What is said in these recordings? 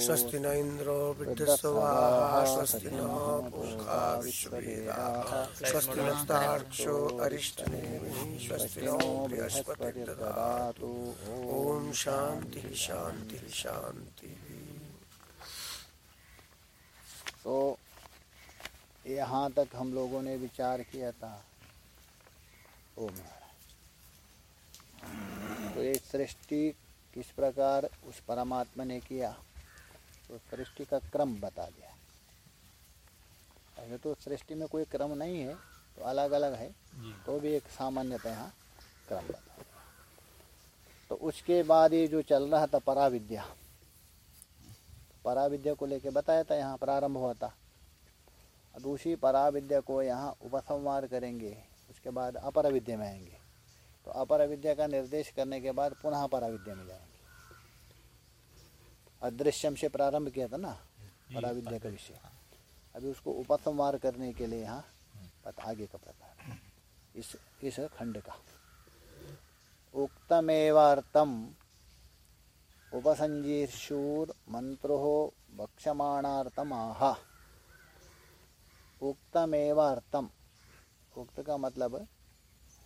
स्वस्ति न इन्द्रो वृद्धस्वाहा स्वस्ति न पूषा स्वस्ति नस्तार्क्ष्यो अरिष्टनेमिः स्वस्ति नो बृहस्पतिर्ददातु ॐ शान्तिः शान्तिः शान्तिः तो यहाँ तक हम लोगों ने विचार किया था। ओम नारायण तो एक सृष्टि किस प्रकार उस परमात्मा ने किया? तो सृष्टि का क्रम बता दिया। अगर तो सृष्टि में कोई क्रम नहीं है तो अलग अलग है तो भी एक सामान्यतः यहाँ क्रम बता दिया। तो उसके बाद ये जो चल रहा था पराविद्या पराविद्या को लेके बताया था यहाँ प्रारंभ हुआ था। उसी पराविद्या को यहाँ उपसंहार करेंगे उसके बाद अपर विद्या में आएँगे। तो अपर विद्या का निर्देश करने के बाद पुनः पराविद्या में जाएँगे। अदृश्यम से प्रारंभ किया था ना पराविद्या का विषय। अभी उसको उपसंहार करने के लिए यहाँ पता आगे का प्रकार। इस इस खंड का। उक्तमेवार्थम उपसंजीर्षूर मंत्रो भक्षमाणार्थम आह। उक्तमेवार्थम उक्त का मतलब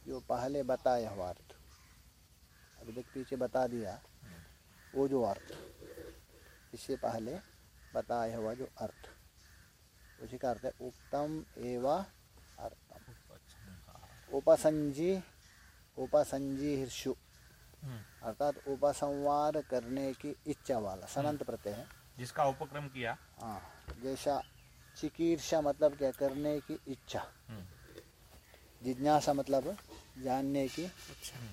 जो पहले बताया हुआ अर्थ। अभी तक पीछे बता दिया वो जो अर्थ। इससे पहले बताया हुआ जो अर्थ। उसी का अर्थ है उक्तम एवा अर्थम। उपसंजी उपसंजीर्षु अर्थात उपसंवार करने की इच्छा वाला सनंत प्रत्यय है। जिसका उपक्रम किया। हाँ जैसा चिकीर्षा मतलब क्या? करने की इच्छा। जिज्ञासा मतलब जानने की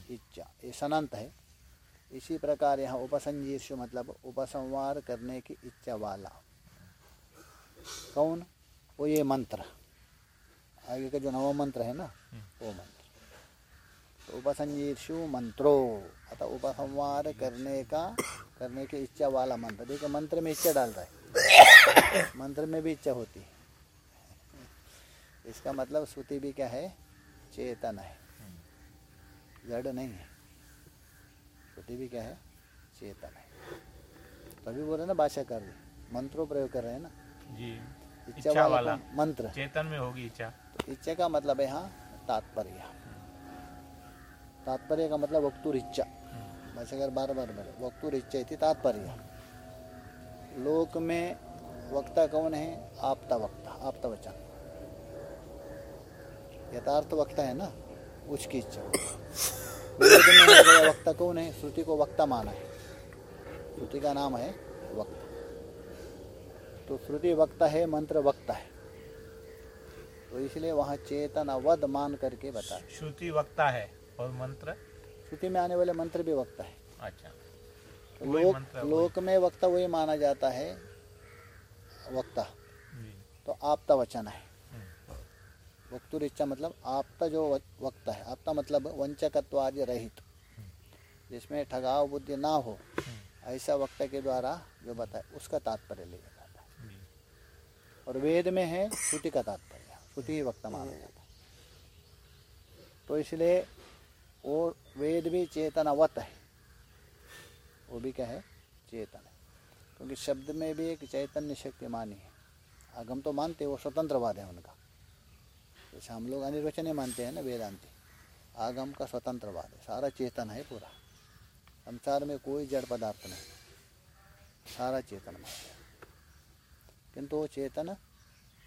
इच्छा। ये सनंत है। इसी प्रकार यहाँ उपसंजीर्षु मतलब उपसंवार करने की इच्छा वाला। कौन? वो ये मंत्र। आगे का जो नव मंत्र है ना वो मंत्र। तो उपसंजीर्षु मंत्रो अतः उपसंवार करने का करने की इच्छा वाला मंत्र। देखिए मंत्र में इच्छा डालता है। मंत्र में भी इच्छा होती है। इसका मतलब श्रुति भी क्या है? चेतन है। जड़ नहीं है। श्रुति भी क्या है? चेतन है। तभी बोल रहे ना भाषा कर रही मंत्रो प्रयोग कर रहे हैं ना? जी। इच्छा इच्छा वाला वाला। मंत्र। चेतन में होगी इच्छा। तो इच्छा का मतलब है यहाँ तात्पर्य। तात्पर्य का मतलब वक्तुर इच्छा। भाषाकार बार बार बोले वक्तुर इच्छा इति तात्पर्य। लोक में वक्ता कौन है? आपता वक्ता आपता वचन। यथार्थ वक्ता है ना? उसकी इच्छा। वक्ता कौन है? श्रुति को वक्ता माना है। श्रुति का नाम है वक्ता। तो श्रुति वक्ता है मंत्र वक्ता है। तो इसलिए वहाँ चेतन अवध मान करके बता श्रुति वक्ता है और मंत्र? श्रुति में आने वाले मंत्र भी वक्ता है। अच्छा। लोक लोक में वक्ता वही माना जाता है। वक्ता। तो आपता वचन है। हम्म, वक्तुर इच्छा मतलब आपता जो वक्ता है। आपता मतलब वंचकत्वादि रहित। जिसमें ठगाव बुद्धि ना हो ऐसा वक्ता के द्वारा जो बताए उसका तात्पर्य लिया जाता है। और वेद में है श्रुति का तात्पर्य। श्रुति ही वक्ता माना जाता है। तो इसलिए वो वेद भी चेतनावत है। वो भी क्या है? चेतन है। क्योंकि शब्द में भी एक चैतन्य शक्ति मानी है। आगम तो मानते वो स्वतंत्रवाद है उनका। जैसे हम लोग अनिर्वचनीय मानते हैं ना, वेदांति। आगम का स्वतंत्रवाद है। सारा चेतन है पूरा। संसार में कोई जड़ पदार्थ नहीं। सारा चेतन मानते हैं। किंतु वो चेतन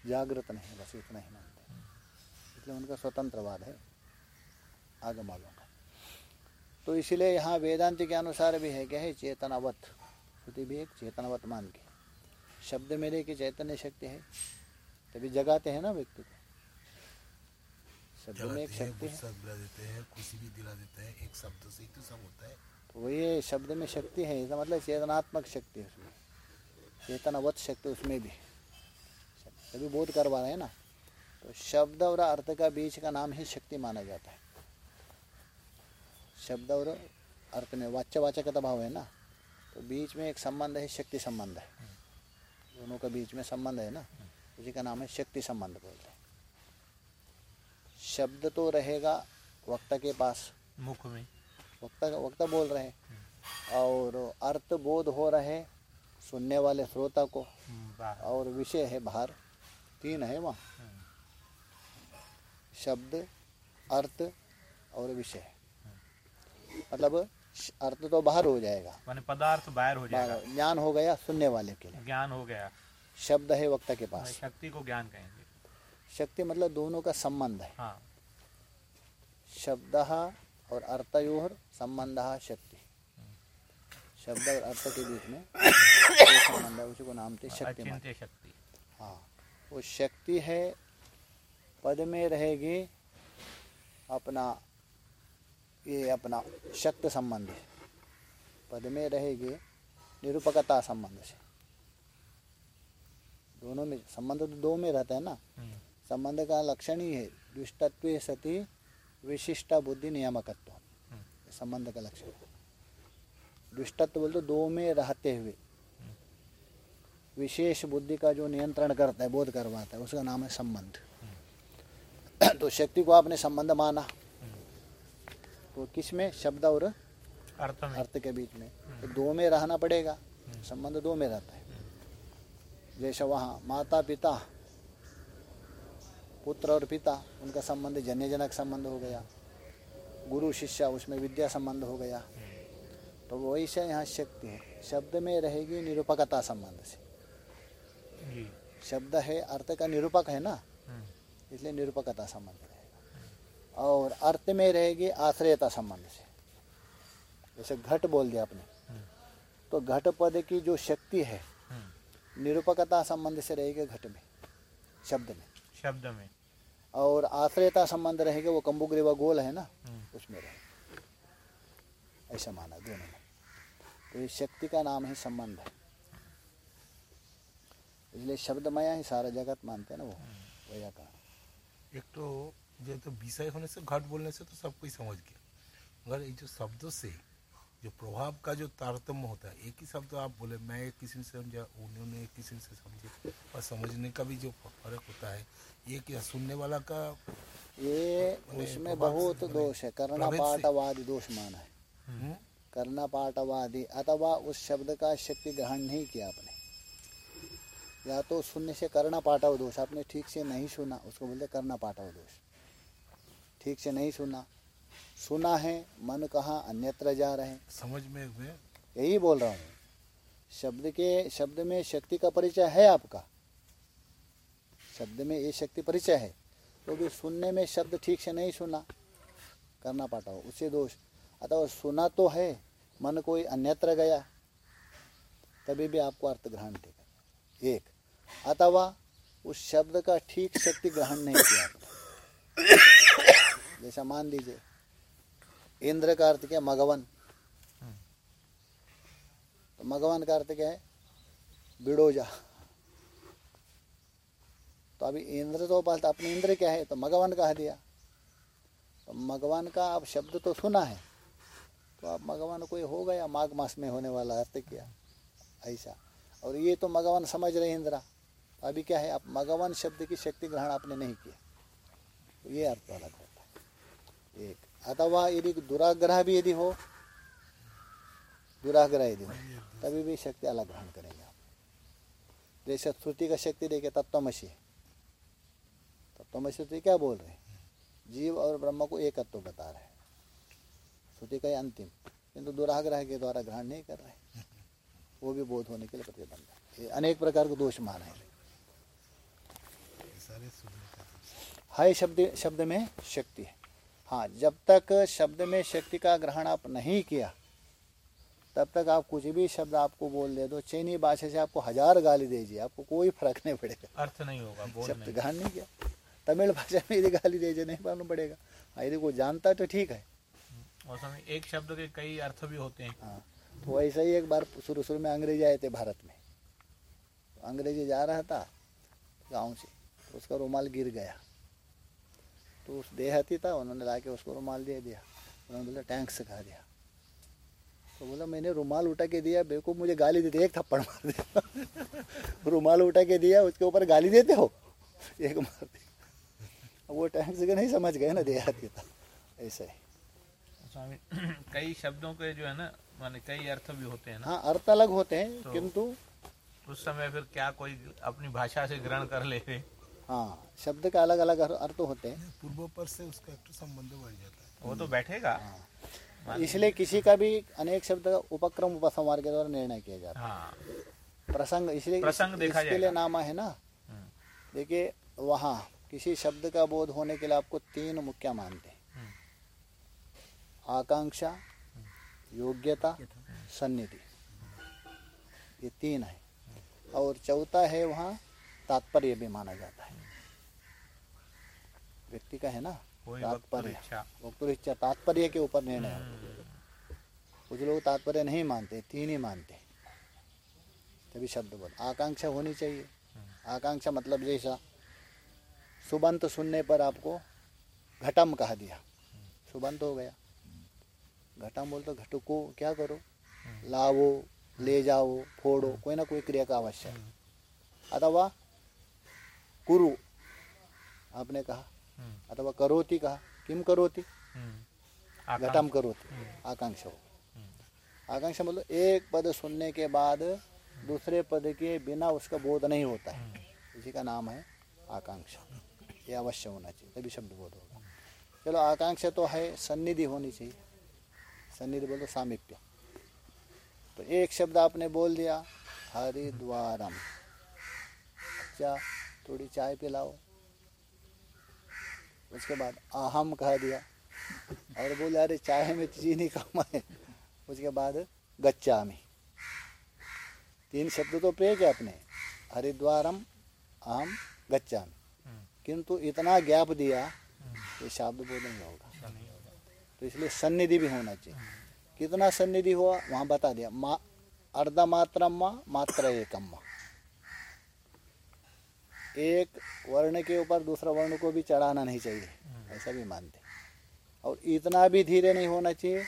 जागृत नहीं, बस इतना ही मानते इसलिए उनका स्वतंत्रवाद है आगम वालों का। तो इसीलिए यहाँ वेदांत के अनुसार भी है क्या है चेतनावत। श्रुति भी एक चेतनावत मान के। शब्द मेरे की चैतन्य शक्ति है। तभी जगाते हैं ना व्यक्ति को। शब्द में एक शक्ति है। गुस्सा दिला देते हैं खुशी भी दिला देते हैं एक शब्द से ही तो सब होता है। तो वही शब्द में शक्ति है इसका मतलब चेतनात्मक शक्ति है उसमें। चेतनावत शक्ति उसमें भी। तभी बोध करवा रहे हैं ना। तो शब्द और अर्थ का बीच का नाम ही शक्ति माना जाता है। शब्द और अर्थ में वाच्य वाचकता भाव है ना? तो बीच में एक संबंध है शक्ति संबंध है। दोनों का बीच में संबंध है ना? उसी का नाम है शक्ति संबंध बोलते हैं। शब्द तो रहेगा वक्ता के पास। मुख में। वक्ता वक्ता बोल रहे हैं। और अर्थ बोध हो रहे सुनने वाले श्रोता को। हम्म, और विषय है बाहर। तीन है वहाँ। शब्द अर्थ और विषय। मतलब अर्थ तो बाहर हो जाएगा। माने पदार्थ बाहर हो जाएगा। ज्ञान हो गया सुनने वाले के लिए। ज्ञान हो गया। शब्द है वक्ता के पास। शक्ति को ज्ञान कहेंगे। शक्ति मतलब दोनों का संबंध है। हाँ। शब्द और अर्थयोर संबंध शक्ति। शब्द और अर्थ के बीच में संबंध है उसी को नाम थे शक्ति शक्ति। हाँ। वो शक्ति है पद में रहेगी अपना ये अपना शक्त संबंध है। पद में रहेगी निरूपकता संबंध से। दोनों में संबंध तो दो में रहता है ना। हम्म, संबंध का लक्षण ही है दुष्टत्व सती विशिष्ट बुद्धि नियामकत्व। संबंध का लक्षण। दुष्टत्व बोलते दो में रहते हुए। विशेष बुद्धि का जो नियंत्रण करता है बोध करवाता है उसका नाम है संबंध। तो शक्ति को आपने संबंध माना। तो किसमें? शब्द और अर्थ में। अर्थ के बीच में। तो दो में रहना पड़ेगा। संबंध दो में रहता है। जैसे वहाँ माता पिता पुत्र और पिता उनका संबंध जन्य जनक संबंध हो गया। गुरु शिष्य उसमें विद्या संबंध हो गया। तो वैसे यहाँ शक्ति है। शब्द में रहेगी निरूपकता संबंध से। शब्द है अर्थ का निरूपक है ना? हम्म, इसलिए निरूपकता संबंध। और अर्थ में रहेगी आश्रयता संबंध से। जैसे घट बोल दिया आपने। तो घट पद की जो शक्ति है निरूपकता संबंध से रहेगी घट में शब्द में। शब्द में। और आश्रयता संबंध रहेगा वो कंबुग्रीवा गोल है ना उसमें रहेगा। ऐसा माना दोनों में तो ये शक्ति का नाम है संबंध है। इसलिए शब्दमया ही सारा जगत मानते हैं ना वो व्याकरण एक तो जो तो विषय होने से घट बोलने से तो सब कोई समझ गया मगर ये जो शब्दों से जो प्रभाव का जो तारतम्य होता है एक ही शब्द आप बोले मैं एक किसी से समझा उन्होंने एक किसी से समझे। और समझने का भी जो फ़र्क होता है या सुनने वाला का ये उसमें बहुत दोष है। प्रभेद पाठवादी दोष माना है। हम्म, कर्णा पाठवादी अथवा उस शब्द का शक्ति ग्रहण नहीं किया आपने। या तो सुनने से कर्णा पाठव दोष आपने ठीक से नहीं सुना उसको बोलते कर्णा पाठव दोष। ठीक से नहीं सुना। सुना है मन कहाँ अन्यत्र जा रहे हैं। समझ में यही बोल रहा हूँ। शब्द के शब्द में शक्ति का परिचय है आपका। शब्द में ये शक्ति परिचय है। तो भी सुनने में शब्द ठीक से नहीं सुना। करना पाता हो उससे दोष। अथवा सुना तो है मन कोई अन्यत्र गया। तभी भी आपको अर्थ ग्रहण देगा एक। अथवा उस शब्द का ठीक शक्ति ग्रहण नहीं किया। जैसा मान लीजिए। इंद्र का अर्थ क्या मगवन। तो मगवान का अर्थ क्या है, बिडोजा। तो अभी इंद्र तो बोलता अपने इंद्र क्या है? तो मगवान कह दिया। तो मगवान का आप शब्द तो सुना है। तो आप मगवान कोई हो गया, माघ मास में होने वाला अर्थ किया ऐसा। और ये तो मगवान समझ रहे इंद्रा। अभी क्या है आप मगवान शब्द की शक्ति ग्रहण आपने नहीं किया। तो ये अर्थ अलग है। एक। अथवा यदि दुराग्रह भी यदि हो दुराग्रह यदि हो तभी भी शक्ति अलग ग्रहण करेंगे आप। जैसे श्रुति का शक्ति देखे तत्वमसी तत्वमसी तो क्या बोल रहे हैं? जीव और ब्रह्म को एकत्व बता रहे श्रुति का ही अंतिम। किंतु दुराग्रह के द्वारा ग्रहण नहीं कर रहे। वो भी बोध होने के लिए प्रतिबंध है। ये अनेक प्रकार के दोष मान है। ये सारे सुनने का है शब्द शब्द में शक्ति है। हाँ जब तक शब्द में शक्ति का ग्रहण आप नहीं किया तब तक आप कुछ भी शब्द आपको बोल दे दो चीनी भाषा से आपको हज़ार गाली दीजिए आपको कोई फ़र्क नहीं पड़ेगा। अर्थ नहीं होगा शब्द ग्रहण नहीं किया। तमिल भाषा में यदि गाली दीजिए नहीं मालूम पड़ेगा। हाँ यदि कोई जानता है तो ठीक है। और एक शब्द के कई अर्थ भी होते हैं। हाँ तो ऐसा ही एक बार शुरू शुरू में अंग्रेज़ी आए थे भारत में। तो अंग्रेज़ी जा रहा था गाँव से तो उसका रुमाल गिर गया। तो उस देहाती था उन्होंने ला के उसको रुमाल दे दिया उन्होंने बोला टैंक सिखा दिया। तो बोला मैंने रुमाल उठा के दिया बेवकूफ़ मुझे गाली देते एक थप्पड़ मार दिया रुमाल उठा के दिया उसके ऊपर गाली देते हो? एक मार दिया। वो टैंक से नहीं समझ गए ना देहाती था ऐसा। है स्वामी कई शब्दों के जो है ना माने कई अर्थ भी होते हैं ना। हाँ अर्थ अलग होते हैं तो- किंतु उस समय फिर क्या कोई अपनी भाषा से ग्रहण कर ले हाँ शब्द का अलग अलग अर्थ होते हैं। पूर्व पर से उसका एक तो संबंध बढ़ जाता है। वो तो बैठेगा। मान- इसलिए किसी का भी अनेक शब्द का उपक्रम उपसंहार के द्वारा निर्णय किया जाता हाँ। है। प्रसंग इसलिए प्रसंग देखा इसके लिए। नामा है ना? हम्म, देखिए वहाँ किसी शब्द का बोध होने के लिए आपको तीन मुख्य मानते हैं। हम्म। आकांक्षा योग्यता सन्निधि। ये तीन है। और चौथा है वहाँ तात्पर्य भी माना जाता है। व्यक्ति का है ना? तात्पर्य। तात्पर्य के ऊपर निर्णय है। हम्म, कुछ लोग तात्पर्य नहीं मानते तीन ही मानते तभी शब्द बोल आकांक्षा होनी चाहिए। आकांक्षा मतलब जैसा सुबंत सुनने पर आपको घटम कहा दिया। सुबंत हो गया। घटम बोल तो घट को क्या करो? लावो ले जाओ फोड़ो कोई ना कोई क्रिया का आवश्यक अथवा कुरु। आपने कहा। हम्म, अथवा करोति कहा। किम करोति? हम्म, घटम। करोति। आकांक्षा। हो आकांक्षा मतलब एक पद सुनने के बाद दूसरे पद के बिना उसका बोध नहीं होता है। इसी का नाम है आकांक्षा। ये अवश्य होना चाहिए तभी शब्द बोध होगा। चलो आकांक्षा तो है सन्निधि होनी चाहिए। सन्निधि बोलो सामिप्य। तो एक शब्द आपने बोल दिया हरिद्वारम। अच्छा थोड़ी चाय पिलाओ। उसके बाद अहम कह दिया। और बोले अरे चाय में चीनी कम है। उसके बाद गच्चामी तीन शब्द तो प्रयोग है अपने? हरिद्वारम अहम गच्चामी हम्म, किंतु इतना गैप दिया ये शब्द बोध नहीं होगा। तो इसलिए सन्निधि भी होना चाहिए। कितना सन्निधि हुआ वहाँ बता दिया। मा अर्ध मात्रम मात्र एकम एक वर्ण के ऊपर दूसरा वर्ण को भी चढ़ाना नहीं चाहिए, ऐसा भी मानते और इतना भी धीरे नहीं होना चाहिए,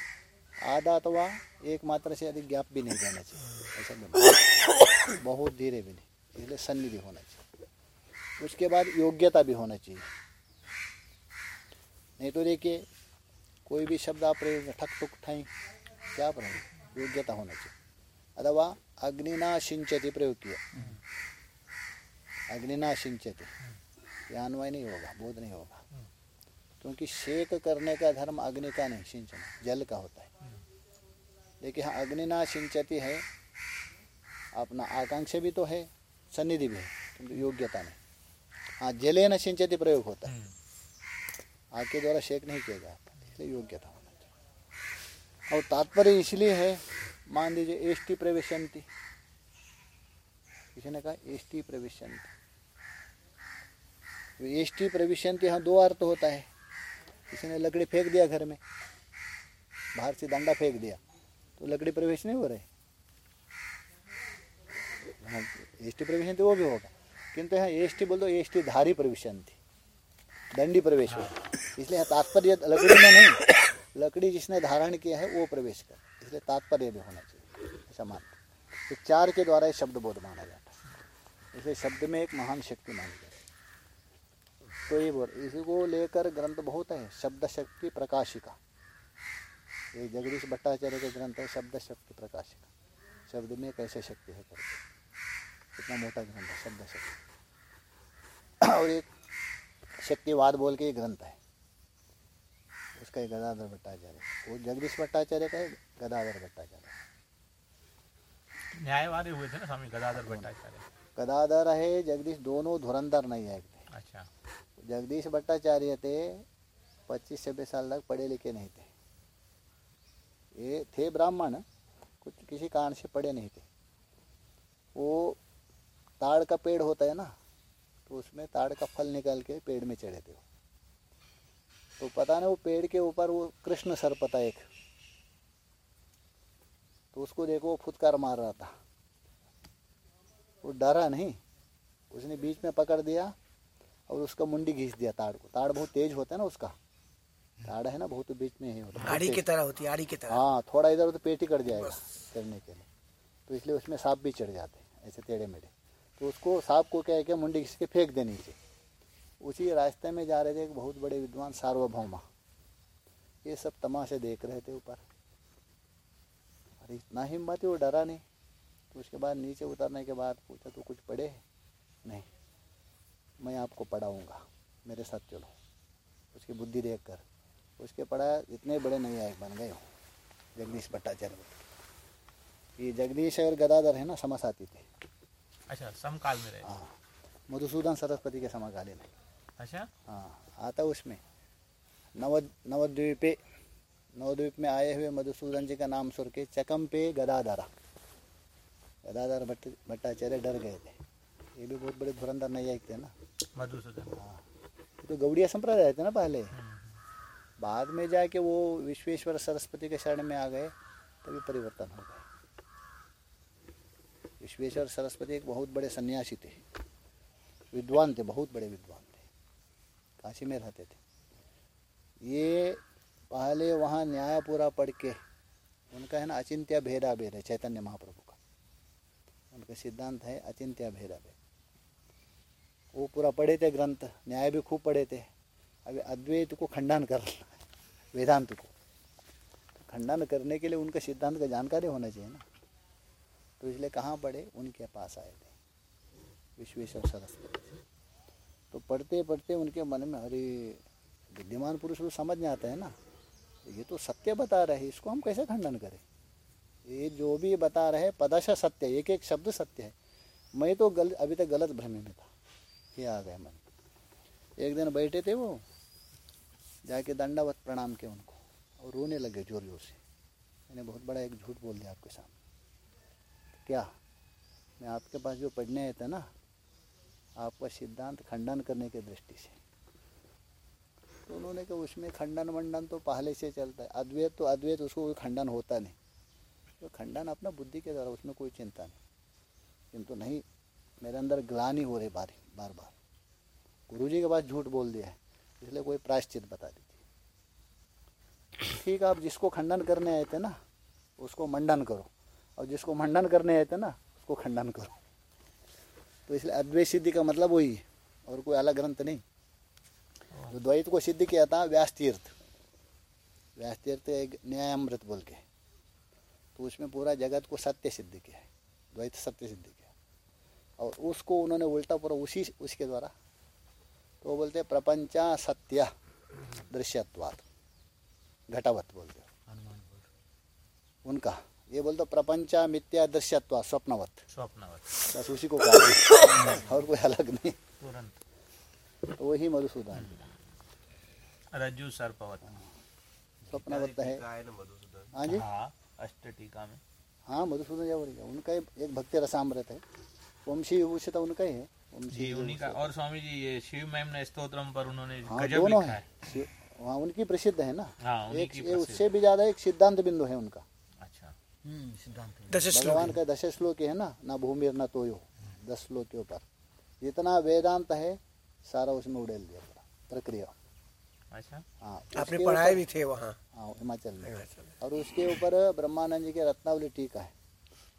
आधा अथवा एक मात्रा से अधिक गैप भी नहीं देना चाहिए, ऐसा भी मानते बहुत धीरे भी नहीं, इसलिए सन्निधि होना चाहिए। उसके बाद योग्यता भी होना चाहिए। नहीं तो देखिए, कोई भी शब्द आप प्रयोग ठक ठुक ठाई, क्या प्रयोग? योग्यता होना चाहिए। अथवा अग्निना सिंचति प्रयोग किया। अग्निना सिंचति यह अन्वय नहीं होगा, बोध नहीं होगा। क्योंकि शेक करने का धर्म अग्नि का नहीं, सिंचना, जल का होता है। लेकिन हाँ अग्निना सिंचती है, अपना आकांक्षा भी तो है, सन्निधि भी है, किंतु योग्यता नहीं। हाँ जले न सिंचती प्रयोग होता है। आग के द्वारा शेक नहीं किया जाता, इसलिए योग्यता होना चाहिए। और तात्पर्य इसलिए है, मान लीजिए, एष्टि प्रवेशंती। किसी ने कहा? एस टी प्रवेशंती। एस टी प्रवेशंती यहाँ दो अर्थ होता है। किसी ने लकड़ी फेंक दिया घर में, बाहर से डंडा फेंक दिया तो लकड़ी प्रवेश नहीं हो रही। हाँ एस टी प्रवेशंती वो भी होगा। किंतु यहाँ एस टी बोल दो एस टी धारी प्रवेशंती दंडी प्रवेश हो इसलिए यहाँ तात्पर्य लकड़ी में नहीं, लकड़ी जिसने धारण किया है, वो प्रवेश कर। इसलिए तात्पर्य भी होना चाहिए, ऐसा मानते तो चार के द्वारा ये शब्द बोध माना जाता है। इसलिए शब्द में एक महान शक्ति मानी जाती तो ये बोल इसी को लेकर ग्रंथ बहुत है शब्द शक्ति प्रकाशिका। ये जगदीश भट्टाचार्य का ग्रंथ है शब्द शक्ति प्रकाशिका। शब्द में कैसे शक्ति है करके? इतना मोटा ग्रंथ है शब्द शक्ति और एक शक्तिवाद बोल के एक ग्रंथ है। उसका एक गदाधर भट्टाचार्य वो जगदीश भट्टाचार्य का गदाधर भट्टाचार्य न्यायवादी हुए थे ना स्वामी गदाधर भट्टाचार्य? गदाधर है जगदीश दोनों धुरंधर नहीं है अच्छा। जगदीश भट्टाचार्य थे, पच्चीस छब्बीस साल तक पढ़े लिखे नहीं थे। ये थे ब्राह्मण, कुछ किसी कारण से पढ़े नहीं थे। वो ताड़ का पेड़ होता है ना तो उसमें ताड़ का फल निकाल के पेड़ में चढ़े थे तो पता नहीं वो पेड़ के ऊपर वो कृष्ण सर्प था एक। तो उसको देखो वो फुटकार मार रहा था। वो डरा नहीं, उसने बीच में पकड़ दिया और उसका मुंडी घींच दिया ताड़ को। ताड़ बहुत तेज होता है ना उसका। ताड़ है ना बहुत बीच में ही होता है। आड़ी की तरह होती है आड़ी की तरह। हाँ थोड़ा इधर उधर पेट कट जाएगा चढ़ने के लिए। तो इसलिए उसमें सांप भी चढ़ जाते हैं ऐसे टेढ़े मेढ़े तो उसको सांप को क्या है कि मुंडी घिस के फेंक दे नीचे उसी रास्ते में जा रहे थे एक बहुत बड़े विद्वान सार्वभौमा। ये सब तमाशे देख रहे थे ऊपर। अरे इतना हिम्मत है वो डरा नहीं। तो उसके बाद नीचे उतरने के बाद पूछा तो कुछ पड़े नहीं। मैं आपको पढ़ाऊँगा। मेरे साथ चलो। उसकी बुद्धि देख कर उसके पढ़ा इतने बड़े न्यायिक बन गए हो। जगदीश भट्टाचार्य। ये जगदीश और गदाधर है ना समसाती थे। अच्छा समकाल में रहे। हाँ। मधुसूदन सरस्वती के समकालीन है। अच्छा? हाँ आता उसमें। नव नवद्वीपे नवद्वीप में आए हुए मधुसूदन जी का नाम सुन के चकम पे गदाधरा। गदाधर भट्ट भट्टाचार्य डर गए थे। ये भी बहुत बड़े धुरंधर न्यायिक थे ना मधुसूदन हाँ तो गौड़िया संप्रदाय थे ना पहले बाद में जाके वो विश्वेश्वर सरस्वती के शरण में आ गए तभी परिवर्तन हो गए विश्वेश्वर सरस्वती एक बहुत बड़े सन्यासी थे विद्वान थे बहुत बड़े विद्वान थे काशी में रहते थे ये पहले वहाँ न्याय पूरा पढ़ के उनका है ना अचिंत्य भेदा भेद है चैतन्य महाप्रभु का उनका सिद्धांत है अचिंत्य भेदा भेद वो पूरा पढ़े थे ग्रंथ, न्याय भी खूब पढ़े थे। अभी अद्वैत को खंडन करना वेदांत को। तो खंडन करने के लिए उनका सिद्धांत का जानकारी होना चाहिए ना। तो इसलिए कहाँ पढ़े? उनके पास आए थे। विश्वेश्वर सरस्वती तो पढ़ते पढ़ते उनके मन में, अरे विद्यमान पुरुष को समझ में आता है ना। ये तो सत्य बता रहे हैं, इसको हम कैसे खंडन करें? ये जो भी बता रहे पदश सत्य एक एक शब्द सत्य है। मैं तो गल अभी तक गलत भ्रमे में था। ये आ गए मन एक दिन बैठे थे वो, जाके दंडावत प्रणाम के उनको और रोने लगे ज़ोर ज़ोर से। मैंने बहुत बड़ा एक झूठ बोल दिया आपके सामने। क्या? मैं आपके पास जो पढ़ने आए थे ना, आपका सिद्धांत खंडन करने की दृष्टि से। तो उन्होंने कहा, उसमें खंडन वंडन तो पहले से चलता है। अद्वैत तो अद्वैत, उसको कोई खंडन होता नहीं। तो खंडन अपना बुद्धि के द्वारा, उसमें कोई चिंता नहीं। किंतु नहीं, मेरे अंदर ग्लानी हो रही बार। बार बार गुरु जी के पास झूठ बोल दिया है, इसलिए कोई प्रायश्चित बता दीजिए ठीक है, आप जिसको खंडन करने आए थे ना, उसको मंडन करो। और जिसको मंडन करने आए थे ना, उसको खंडन करो। तो इसलिए अद्वैत सिद्धि का मतलब वही है, और कोई अलग ग्रंथ नहीं। जो द्वैत को सिद्ध किया था व्यास तीर्थ व्यास तीर्थ एक न्यायामृत बोल के। तो उसमें पूरा जगत को सत्य सिद्ध किया है, द्वैत सत्य सिद्ध किया और उसको उन्होंने उल्टा पूरा उसी उसके द्वारा तो वो बोलते प्रपंचा सत्य दृश्यत्वात। घटावत बोलते उनका ये बोलते प्रपंचा मिथ्या दृश्यत्वा स्वप्नवत। स्वप्नवत। बस उसी को कहा और कोई अलग नहीं। तुरंत। तो वही मधुसूदन। रज्जु सर्पवत। स्वप्नवत है। हाँ जी। हाँ अष्ट टीका में। हाँ मधुसूदन जावड़ी उनका एक- एक भक्ति रसामृत है। वंशी विभूषित उनका ही है। जी उन्हीं का। और स्वामी जी ये शिव मैम ने स्तोत्रम पर उन्होंने हाँ गजब दोनों लिखा है। है। उनकी प्रसिद्ध है ना। हाँ एक ये उससे भी ज़्यादा एक सिद्धांत बिंदु है उनका। अच्छा। भगवान का दश श्लोक है ना ना भूमिर न तोयो दस श्लोक के ऊपर जितना वेदांत है सारा उसमें उड़ेल दिया पूरा प्रक्रिया। अच्छा। हाँ आपने पढ़ाए भी थे वहाँ। हाँ हिमाचल में। और उसके ऊपर ब्रह्मानंद जी के रत्नावली टीका है।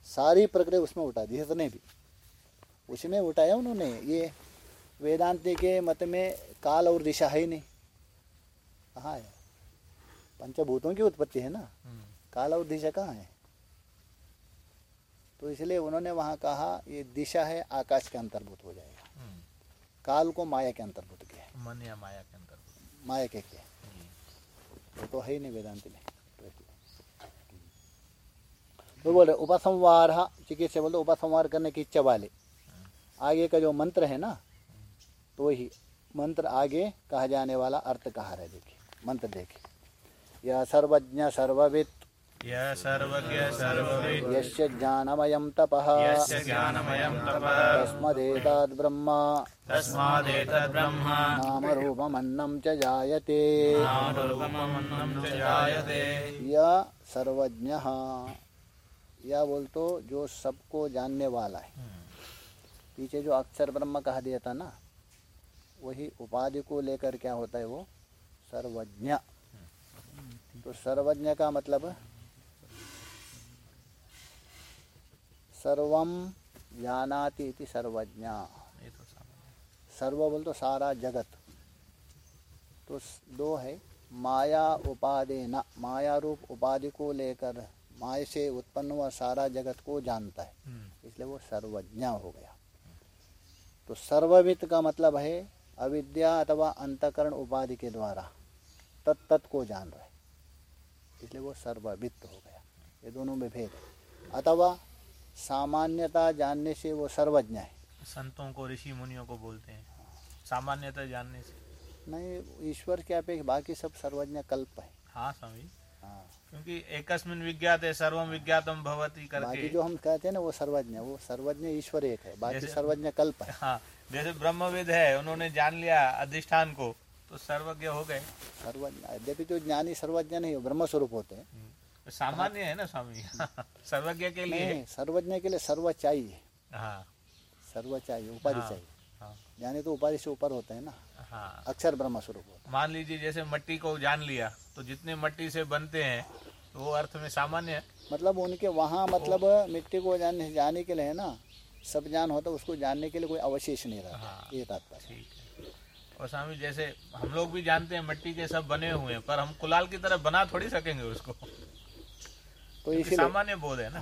सारी प्रक्रिया उसमें उठा दी जितने भी। उसमें उठाया उन्होंने। ये वेदांति के मत में काल और दिशा है ही नहीं। कहाँ है? पंचभूतों की उत्पत्ति है ना? हम्म, काल और दिशा कहाँ है? तो इसलिए उन्होंने वहाँ कहा ये दिशा है आकाश के अंतर्भूत हो जाएगा। हम्म, काल को माया के अंतर्भूत किया है। मन या माया के अंतर्गत माया के किया। वो तो है ही नहीं वेदांत में। तो। तो बोले उपसंहार चिकित्सा बोलते उपसंहार करने की इच्छा वाले। आगे का जो मंत्र है ना तो वही मंत्र आगे कहा जाने वाला अर्थ कहा रहे? देखिए मंत्र देखिए। यह सर्वज्ञ सर्वविद यः सर्वज्ञ सर्वविद् यस्य ज्ञानमयं तपः। नामरूपमन्नं च जायते। सर्वज्ञ। या बोल तो जो सबको जानने वाला है। पीछे जो अक्षर ब्रह्म कहा दिया था ना वही उपाधि को लेकर क्या होता है वो? सर्वज्ञ। तो सर्वज्ञ का मतलब सर्वम जानाति इति सर्वज्ञ। तो सर्व बोल तो सारा जगत। तो दो है माया उपाधि न माया रूप उपाधि को लेकर माया से उत्पन्न हुआ सारा जगत को जानता है। हम्म, इसलिए वो सर्वज्ञ हो गया। तो सर्ववित का मतलब है अविद्या अथवा अंतकरण उपाधि के द्वारा तत्त को जान रहे। इसलिए वो सर्ववित्त हो गया। ये दोनों में भेद है। अथवा सामान्यता जानने से वो सर्वज्ञ है। संतों को ऋषि मुनियों को बोलते हैं। सामान्यता जानने से। नहीं ईश्वर के अपेक्षा बाकी सब सर्वज्ञ कल्प है। हाँ स्वामी। क्योंकि एकस्मिन विज्ञात है सर्वम विज्ञातम भवती बाकी जो हम कहते हैं ना वो सर्वज्ञ वो सर्वज्ञ ईश्वर एक है बाकी सर्वज्ञ कल्प है। हाँ जैसे ब्रह्मविद है उन्होंने जान लिया अधिष्ठान को तो सर्वज्ञ हो गए। सर्वज्ञ यद्यपि जो ज्ञानी सर्वज्ञ नहीं हो ब्रह्म स्वरूप होते हैं। तो सामान्य है ना स्वामी? सर्वज्ञ के लिए। सर्वज्ञ के लिए सर्व चाहिए हाँ। सर्व चाहिए उपाधि हाँ, चाहिए हाँ। ज्ञानी तो उपाधि से ऊपर होते हैं ना। हाँ। अक्षर ब्रह्म स्वरूप मान लीजिए जैसे मट्टी को जान लिया तो जितने मट्टी से बनते हैं तो वो अर्थ में सामान्य है। है मतलब उनके वहाँ मतलब मिट्टी को जानने जाने के लिए ना सब ज्ञान होता उसको जानने के लिए कोई अवशेष नहीं रहता। हाँ। ये तात्पर्य। और स्वामी जैसे हम लोग भी जानते हैं मिट्टी के सब बने हुए हैं पर हम कुलाल की तरह बना थोड़ी सकेंगे उसको। तो सामान्य बोध है ना।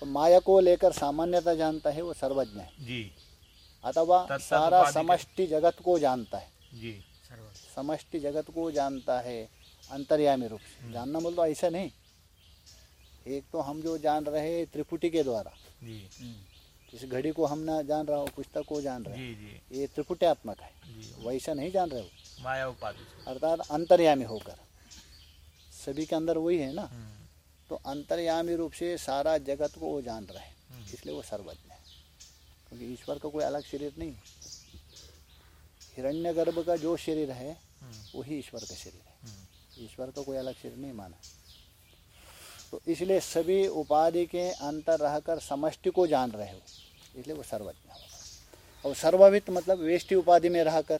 तो माया को लेकर सामान्यता जानता है वो सर्वज्ञ है। जी। अथवा सारा समष्टि जगत को जानता है। जी। समष्टि जगत को जानता है अंतर्यामी रूप से। जानना बोल तो ऐसा नहीं। एक तो हम जो जान रहे हैं त्रिपुटी के द्वारा। जी। इस घड़ी को हम ना जान रहा हूँ पुस्तक को जान रहे हैं। जी जी। ये त्रिपुट्यात्मक है। वैसा नहीं जान रहे हो। माया उपाधि अर्थात अंतर्यामी होकर। सभी के अंदर वही है ना। हम्म, तो अंतर्यामी रूप से सारा जगत को वो जान रहे हैं। हम्म। इसलिए वो सर्वज्ञ। क्योंकि ईश्वर का कोई अलग शरीर नहीं। हिरण्य गर्भ का जो शरीर है हम्म, वही ईश्वर का शरीर है। हम्म, ईश्वर का कोई अलग शरीर नहीं माना। तो इसलिए सभी उपाधि के अंतर रहकर समष्टि को जान रहे हो। इसलिए वो सर्वज्ञ होगा और सर्ववित मतलब वेष्टि उपाधि में रहकर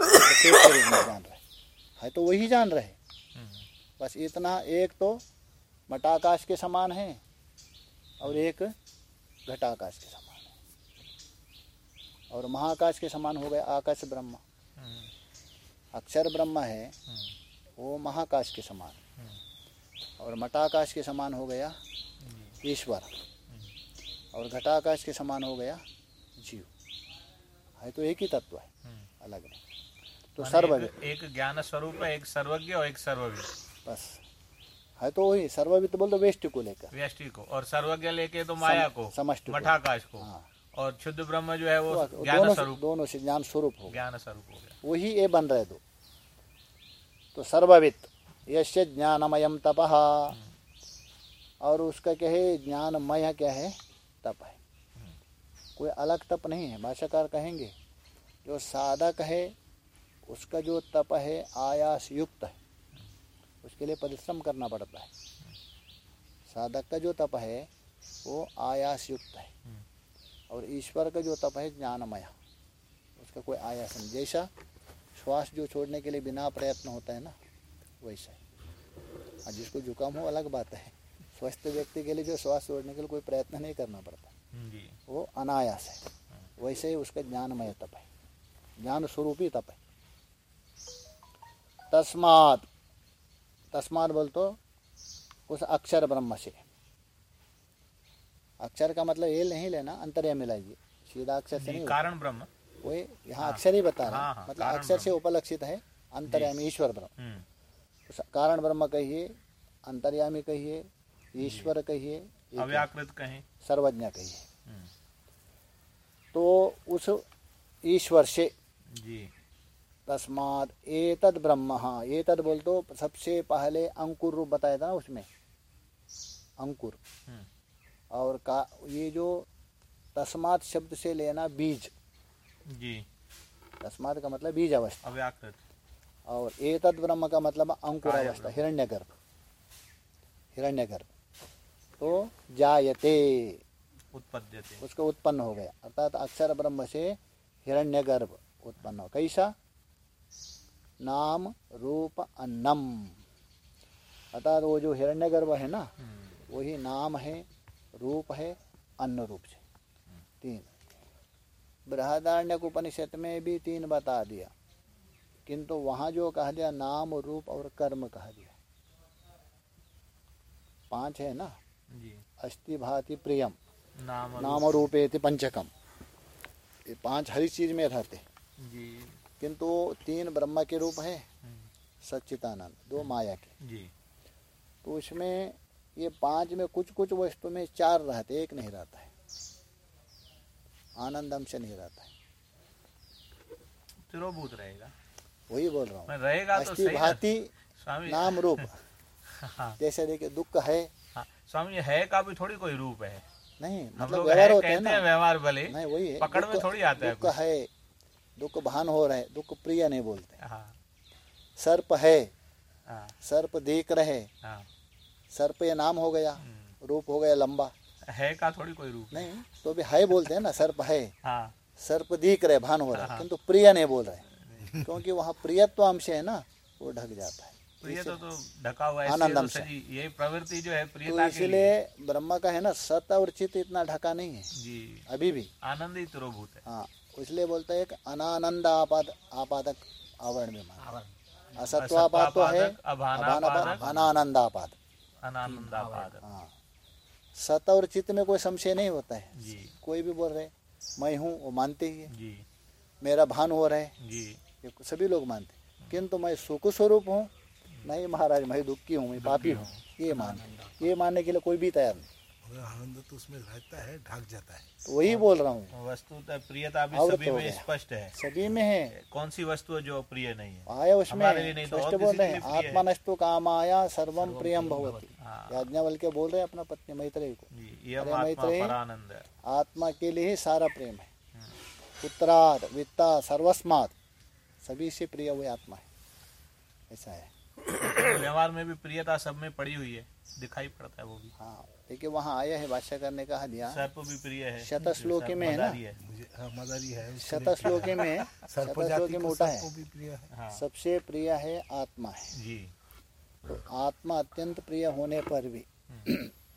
प्रत्येक शरीर में जान रहे। है तो वही जान रहे। हम्म, बस इतना एक तो मटाकाश के समान है और एक घटाकाश के समान और महाकाश के समान हो गया आकाश ब्रह्म। हम्म, अक्षर ब्रह्म है हम्म, वो महाकाश के समान। हम्म, और मटाकाश के समान हो गया ईश्वर। और घटाकाश के समान हो गया जीव। है तो एक ही तत्व है। अलग नहीं। तो सर्वविद एक, एक ज्ञान स्वरूप है एक सर्वज्ञ और एक सर्वविद। बस। है तो वही सर्वविद बोल दो वेष्टि को लेकर। व्यष्टि को। और सर्वज्ञ लेके तो माया को समष्टि। मठाकाश को। हाँ। और शुद्ध ब्रह्म जो है वो वो ज्ञान दोनों स्वरूप। दोनों से ज्ञान स्वरूप हो ज्ञान स्वरूप हो गया। वही ये बन रहे दो। तो सर्ववित यश ज्ञानमयम तप। और उसका क्या है ज्ञानमय क्या है तप है। कोई अलग तप नहीं है भाषाकार कहेंगे जो साधक है उसका जो तप है आयास युक्त है। उसके लिए परिश्रम करना पड़ता है। साधक का जो तप है वो आयास युक्त है और ईश्वर का जो तप है ज्ञानमय उसका कोई आयास नहीं। जैसा श्वास जो छोड़ने के लिए बिना प्रयत्न होता है ना वैसा है। और जिसको जुकाम हो अलग बात है। स्वस्थ व्यक्ति के लिए जो श्वास छोड़ने के लिए कोई प्रयत्न नहीं करना पड़ता। वो अनायास है। वैसे ही उसका ज्ञानमय तप है। ज्ञान स्वरूपी तप है। तस्मात तस्मात बोल तो उस अक्षर ब्रह्म से। अक्षर का मतलब ये नहीं लेना अंतर्य मिलाइए सीधा अक्षर से नहीं कारण ब्रह्म। वही यहाँ हाँ। अक्षर ही बता रहा हाँ, है हाँ, मतलब अक्षर से उपलक्षित है अंतर्यामी ईश्वर ब्रह्म। हम्म, कारण ब्रह्म कहिए अंतर्यामी कहिए ईश्वर कहिए अव्याकृत कहें। सर्वज्ञ कहिए। हम्म, तो उस ईश्वर से जी। तस्माद एतद ब्रह्म हाँ एतद बोल तो सबसे पहले अंकुर रूप बताया था ना उसमें। अंकुर। हम्म, और का ये जो तस्मात शब्द से लेना बीज। जी। तस्मात का मतलब बीज अवस्था। अव्याकृत। और एतद ब्रह्म का मतलब अंकुर अवस्था ब्रह्म। हिरण्यगर्भ। हिरण्यगर्भ। तो जायते। उत्पद्यते। उसका उत्पन्न हो गया। अर्थात अक्षर ब्रह्म से हिरण्यगर्भ उत्पन्न हो। कैसा? नाम रूप अन्नम। अर्थात वो जो हिरण्यगर्भ है ना हम्म, वही नाम है रूप है अन्न रूप से। तीन। बृहदारण्य उपनिषद में भी तीन बता दिया। किंतु वहाँ जो कह दिया नाम रूप और कर्म कह दिया। पाँच है ना? अस्थि भाति प्रियम। नाम नाम रूपेति पंचकम। ये पाँच हरी चीज़ में रहते। किंतु तीन ब्रह्म के रूप है हम्म, सच्चिदानंद दो माया के। जी। तो उसमें ये पाँच में कुछ कुछ वस्तु में चार रहते एक नहीं रहता है। आनंद अंश नहीं रहता है। तिरोभूत रहेगा। वही बोल रहा हूँ। रहेगा तो भांति स्वामी नाम रूप। हाँ, जैसे देखिए दुख है। हाँ, स्वामी है का भी थोड़ी कोई रूप है? नहीं मतलब व्यवहार होते हैं ना। व्यवहार भले नहीं वही है। पकड़ में थोड़ी आता है दुख है दुख भान हो रहा है दुख प्रिय नहीं बोलते। हाँ। सर्प है हाँ। सर्प देख रहे सर्प ये नाम हो गया हम्म, रूप हो गया लंबा। है का थोड़ी कोई रूप? नहीं तो भी है बोलते हैं ना सर्प है। हाँ। सर्प दिख रहे भान हो रहा है। हाँ। किंतु प्रिय नहीं बोल रहे। क्योंकि वहाँ प्रियत्व अंश है ना वो ढक जाता है। प्रिय तो तो ढका हुआ है आनंद इसलिए तो अंश यही प्रवृत्ति जो है तो प्रियता लिए इसलिए ब्रह्म का है ना सत और चित इतना ढका नहीं है। जी। अभी भी। आनंद ही। तिरोभूत है हाँ इसलिए बोलते हैं एक अनानंद आपाद आपादक आवरण में मान असत्वापाद तो है अनानंद आपाद अनानंदापाद हाँ। सत और चित्त में कोई संशय नहीं होता है। जी। कोई भी बोल रहे मैं हूँ वो मानते ही है। जी। मेरा भान हो रहा है। जी। ये सभी लोग मानते किंतु मैं सुख स्वरूप हूँ। नहीं महाराज मैं दुखी हूँ मैं पापी हूँ। ये मानते ये मानने के लिए कोई भी तैयार नहीं। मगर आनंद तो उसमें रहता है ढक जाता है। तो वही बोल रहा हूँ। वस्तुतः प्रियता भी सभी तो में स्पष्ट है। सभी में है। कौन सी वस्तु जो प्रिय नहीं है? आया उसमें तो स्पष्ट बोल रहे हैं। लिए प्रिय है। आत्मनस्तु सर्वम प्रियम भवती। हाँ। याज्ञवल के बोल रहे हैं अपना पत्नी मैत्रेय को। मैत्रेय, आत्मा के लिए ही सारा प्रेम है। हम्म। पुत्राद वित्ता सर्वस्मात सभी से प्रिय हुए आत्मा है। ऐसा है। व्यवहार में भी प्रियता सब में पड़ी हुई है। दिखाई पड़ता है वो भी। हाँ देखिए वहाँ आया है भाष्य करने कहा दिया सर्प भी प्रिय है। शतश्लोकी में है ना? मदारी हाँ, है उसके लिए। शतश्लोकी में सर्प शतश्लोकी जाति में उठा है। है। हाँ। सबसे प्रिय है आत्मा है। जी। तो आत्मा अत्यंत प्रिय होने पर भी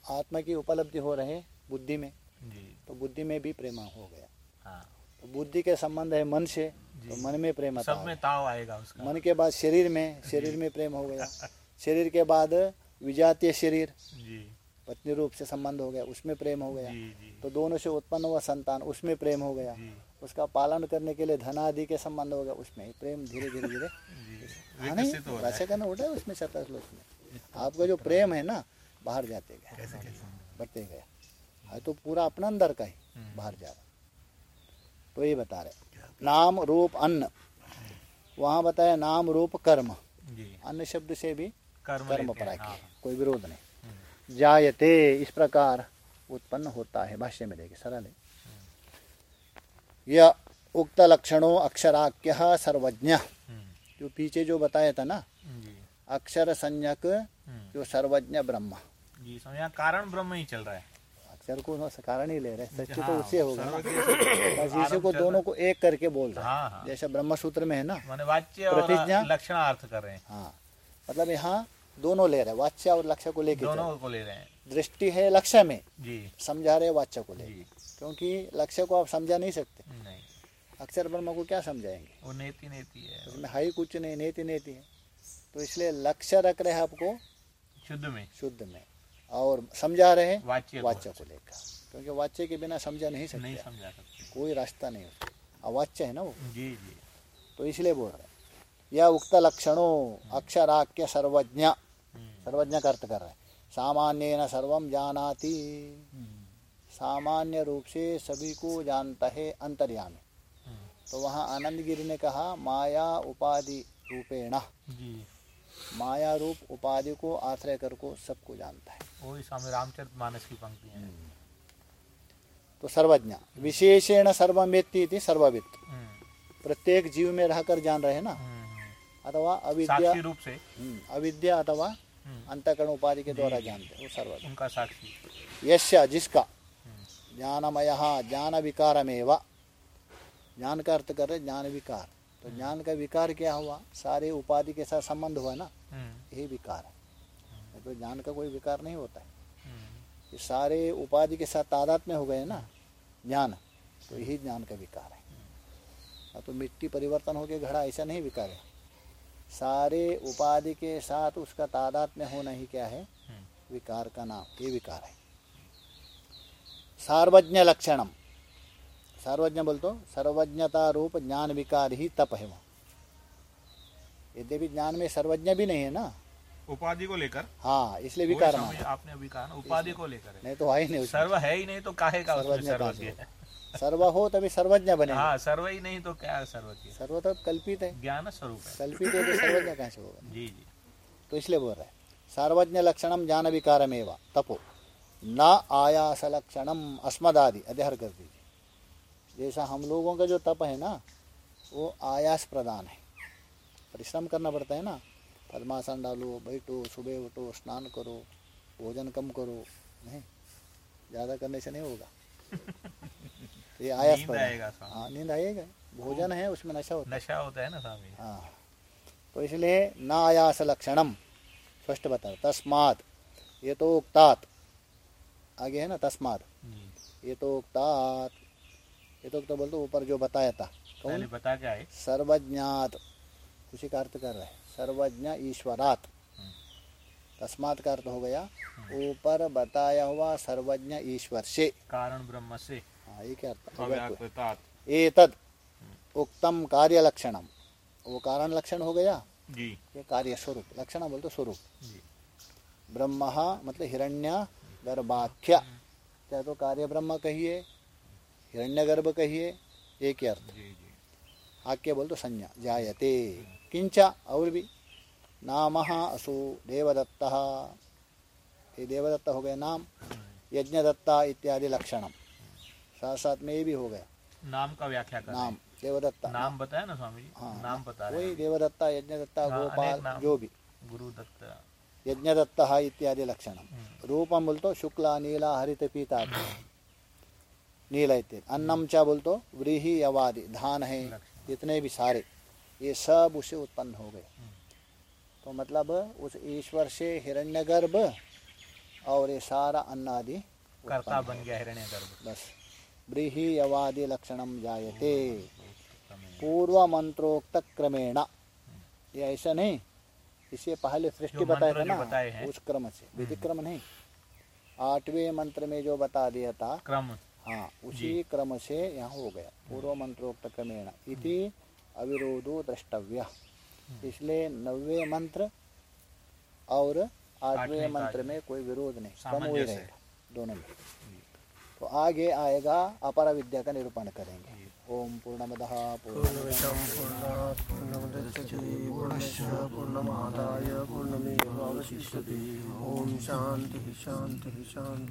आत्मा की उपलब्धि हो रहे बुद्धि में। जी। तो बुद्धि में भी प्रेम हो गया। हाँ। तो बुद्धि के संबंध है मन से तो मन में प्रेम सब में ताव आएगा उसका। मन के बाद शरीर में शरीर में प्रेम हो गया। शरीर के बाद विजातीय शरीर जी। पत्नी रूप से संबंध हो गया उसमें प्रेम हो गया। जी जी। तो दोनों से उत्पन्न हुआ संतान उसमें प्रेम हो गया। उसका पालन करने के लिए धन आदि के संबंध हो गया उसमें ही प्रेम धीरे धीरे धीरे। हाँ नहीं हो है वैसे करना उठा है उसमें सत्ता श्लोक में। आपका जो प्रेम है ना बाहर जाते गए। बढ़ते गए। है तो पूरा अपना अंदर का ही हम्म। बाहर जा रहा। तो ये बता रहे नाम रूप अन्न। वहाँ बताया नाम रूप कर्म। अन्न शब्द से भी कर्म कर्म लेते हाँ। कोई विरोध नहीं। जायते इस प्रकार उत्पन्न होता है भाष्य में देखिए सरल है। यह उक्त लक्षणों अक्षराख्य सर्वज्ञ। जो पीछे जो बताया था ना अक्षर संज्ञक हम्म, जो सर्वज्ञ ब्रह्म। जी समझ यहाँ कारण ब्रह्म ही चल रहा है। अक्षर को कारण ही ले रहे सच्चे तो हाँ, उससे होगा ना। सर्वज्ञ से बस इसी को दोनों को एक करके बोल रहे हाँ। हाँ जैसे ब्रह्म सूत्र में है ना वाच्य प्रतिज्ञा? लक्षणार्थ कर रहे हैं। हाँ मतलब यहाँ दोनों ले रहे हैं वाच्य और लक्ष्य को लेके चल। दोनों को ले रहे हैं। दृष्टि है लक्ष्य में जी। समझा रहे वाच्य को ले क्योंकि लक्ष्य को आप समझा नहीं सकते। नहीं। अक्षर ब्रह्म को क्या समझाएँगे? वो नेति नेति है। उसमें है ही कुछ नहीं नेति नेति है। तो इसलिए लक्ष्य रख रहे हैं आपको शुद्ध में। शुद्ध में। और समझा रहे हैं वाच्य को वाच्य को लेकर। क्योंकि वाच्य के बिना समझा नहीं सकते। नहीं समझा सकते। कोई रास्ता नहीं उसका अवाच्य है ना वो? जी जी। तो इसलिए बोल रहे हैं यह उक्त लक्षणों अक्षराख्य सर्वज्ञ। सर्वज्ञ का अर्थ कर रहे हैं सामान्य न सर्वम जानाति। सामान्य रूप से सभी को जानता है अंतर्यामी हम्म, तो वहाँ आनंद गिरी ने कहा माया उपाधि रूपेण। माया रूप उपाधि को आश्रय कर को सबको जानता है। वही स्वामी रामचरित मानस की पंक्ति है। तो सर्वज्ञ। विशेषेण सर्वमेत्ति इति सर्वविद हम्म, प्रत्येक जीव में रहकर जान रहे ना? हम्म, हम्म, अथवा अविद्या रूप से। हम्म, अविद्या अथवा हम्म, अंतकरण उपाधि के द्वारा जानते हैं वो सर्वज्ञ उनका साक्षी यश्य जिसका? हम्म, ज्ञानमय ज्ञान विकारमेव ज्ञान का अर्थ कर रहे ज्ञान विकार तो ज्ञान का विकार क्या हुआ? सारे उपाधि के साथ संबंध हुआ ना? हम्म, यही विकार है। तो ज्ञान का कोई विकार नहीं होता है। हम्म, ये सारे उपाधि के साथ तादाद में हो गए ना? ज्ञान। तो यही ज्ञान का विकार है। हाँ, तो मिट्टी परिवर्तन हो गया घड़ा ऐसा नहीं विकार है। सारे उपाधि के साथ उसका तादाद में होना ही क्या है? हम्म। विकार का नाम ये विकार है। सार्वज्ञ लक्षणम। सार्वज्ञ बोल तो सर्वज्ञता रूप ज्ञान विकार ही तप है वो यद्यपि ज्ञान में सर्वज्ञ भी नहीं है ना? उपाधि को लेकर? हाँ इसलिए विकार आपने अभी कहा उपाधि को लेकर नहीं तो है ही नहीं सर्व है ही नहीं तो काहे का सर्वज्ञ सर्व हो तभी सर्वज्ञ बने। हाँ सर्व ही नहीं तो क्या सर्वज्ञ सर्व तो कल्पित है। ज्ञान स्वरूप है। कल्पित है तो सर्वज्ञ कहाँ से होगा? जी जी। तो इसलिए बोल रहे हैं सर्वज्ञ लक्षणम ज्ञान विकारमेव तपो। न आयास लक्षणम अस्मदादि अध्यहर कर दीजिए। जैसा हम लोगों का जो तप है ना वो आयास प्रदान है। परिश्रम करना पड़ता है ना। पद्मासन डालो बैठो सुबह उठो स्नान करो भोजन कम करो नहीं? ज़्यादा करने से नहीं होगा। ये आयास नींद आएगा स्वामी। हाँ नींद आएगा। भोजन है उसमें नशा होता है। नशा होता है ना स्वामी? हाँ। तो इसलिए न आयास लक्षणम स्पष्ट बता तस्मात ये तो उक्तात। आगे है ना तस्मात। ये तो उक्तात। ये तो, तो बोल दो ऊपर जो बताया था। कौन? बता के आए सर्वज्ञात। उसी का अर्थ कर रहे हैं। सर्वज्ञ ईश्वरात। हम्म। तस्मात का अर्थ हो गया ऊपर बताया हुआ सर्वज्ञ ईश्वर से। कारण ब्रह्म से। हाँ क्या अर्थ एतद उक्तम कार्य लक्षणम वो कारण लक्षण हो गया? जी। ये कार्य स्वरूप। लक्षण बोलते स्वरूप। ब्रह्म मतलब हिरण्य गर्भाख्य। चाहे तो कार्य ब्रह्म कहिए? हिरण्य गर्भ कहिए? एक ही अर्थ? आख्य बोल तो संज्ञा। जायते। किंचा और भी। नाम असु देवदत्त। ये देवदत्त हो गए नाम। यज्ञदत्ता इत्यादि लक्षणम साथ साथ में ये भी हो गया। नाम का व्याख्या कर। नाम देवदत्ता। नाम बताया ना स्वामी जी? हाँ, नाम बता रहे वही देवदत्ता यज्ञदत्ता हाँ, अनेक गोपाल जो भी। गुरु दत्त यज्ञदत्त इत्यादि लक्षणम रूपम बोलतो शुक्ला नीला हरित पीता। नीला इत्यादि। अन्नम चा बोलतो व्रीही यवादि धान है। जितने भी सारे। ये सब उसे उत्पन्न हो गए। तो मतलब उस ईश्वर से हिरण्यगर्भ और ये सारा अन्न आदि कर्ता बन गया हिरण्य बस। व्रीहि यवादि लक्षणम जायते। पूर्व मंत्रोक्त क्रमेण ये ऐसा नहीं इसे पहले सृष्टि जो बताया था बताए ना उस क्रम से वैदिक क्रम नहीं। आठवें मंत्र में जो बता दिया था क्रम। हाँ उसी क्रम से यहाँ हो गया पूर्व मंत्रोक्त क्रमेण इति अविरोधो द्रष्टव्य। इसलिए नवे मंत्र और आठवें मंत्र में कोई विरोध नहीं क्रम वही सामंजस्य रहेगा दोनों में। तो आगे आएगा अपर विद्या का निरूपण करेंगे ओम पूर्णमद शांति शांति पूर्णमादाय पूर्णमेवशिष्य ओम शांति शांति शान्तिः